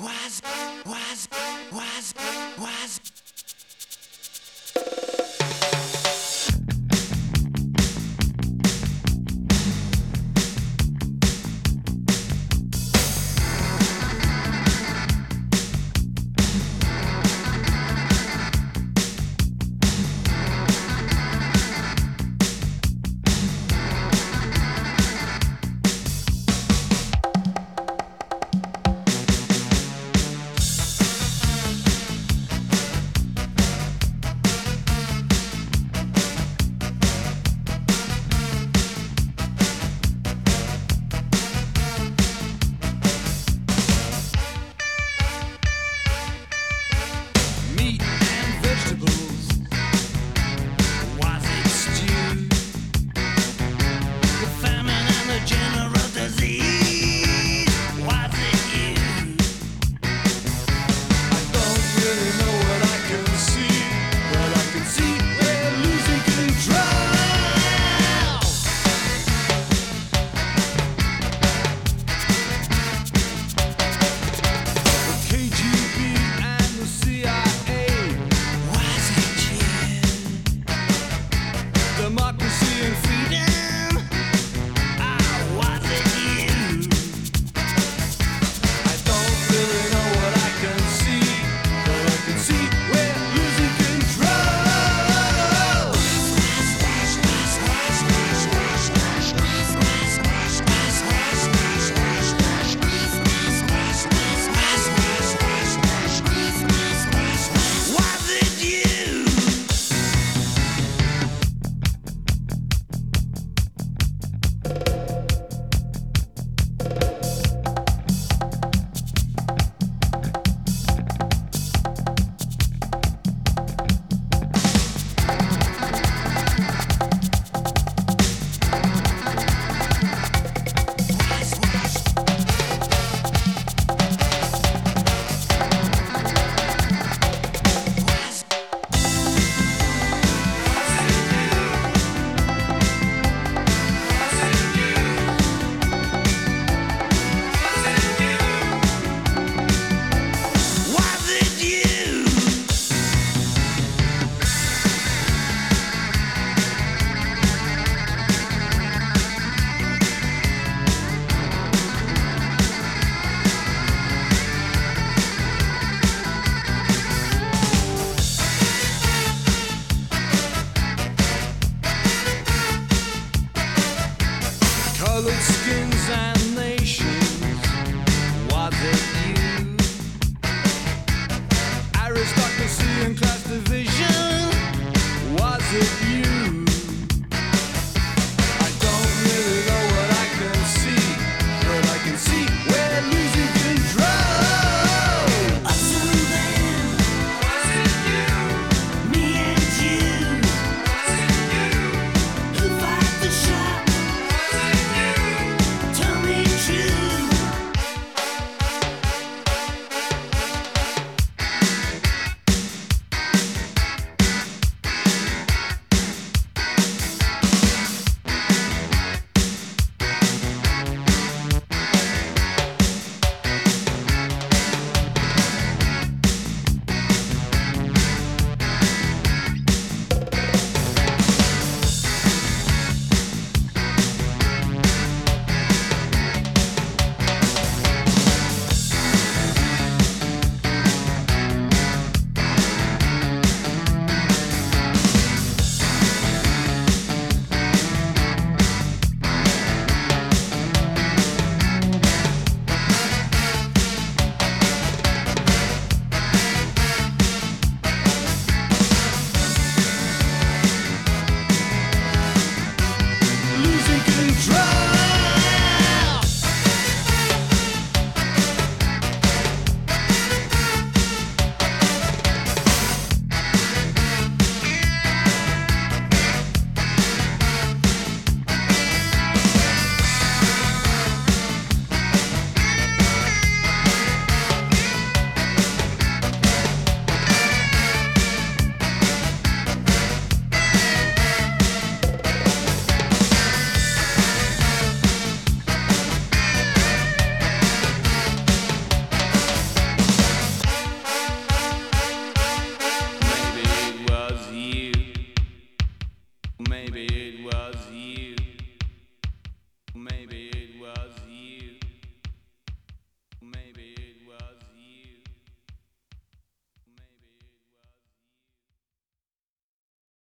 was,